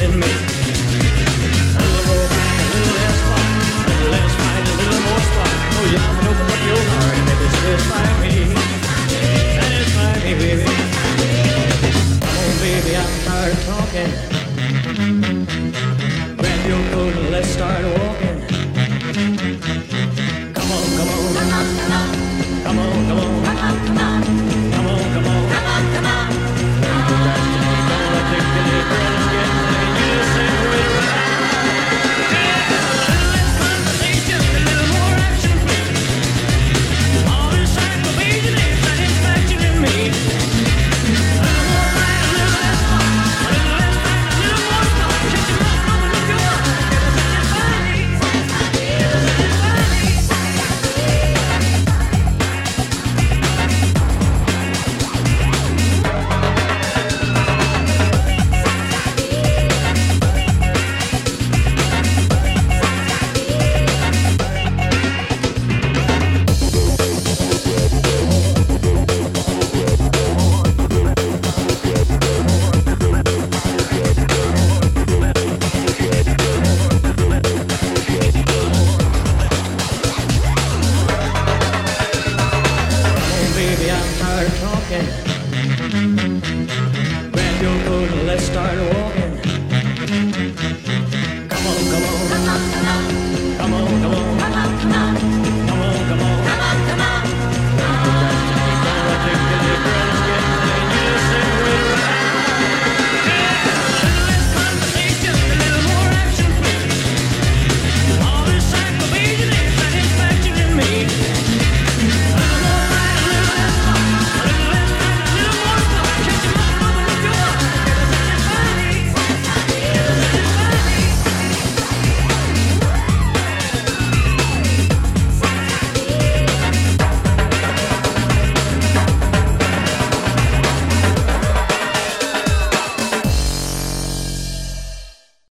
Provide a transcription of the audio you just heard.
reflection. A little more a little less a little less a little more. Oh, you're open up your heart, and baby, satisfy me. Satisfy me, baby. Baby, I'm talking. Grab your coat and let's start walking. Come on, come on. Come on, come on. Come on, come on.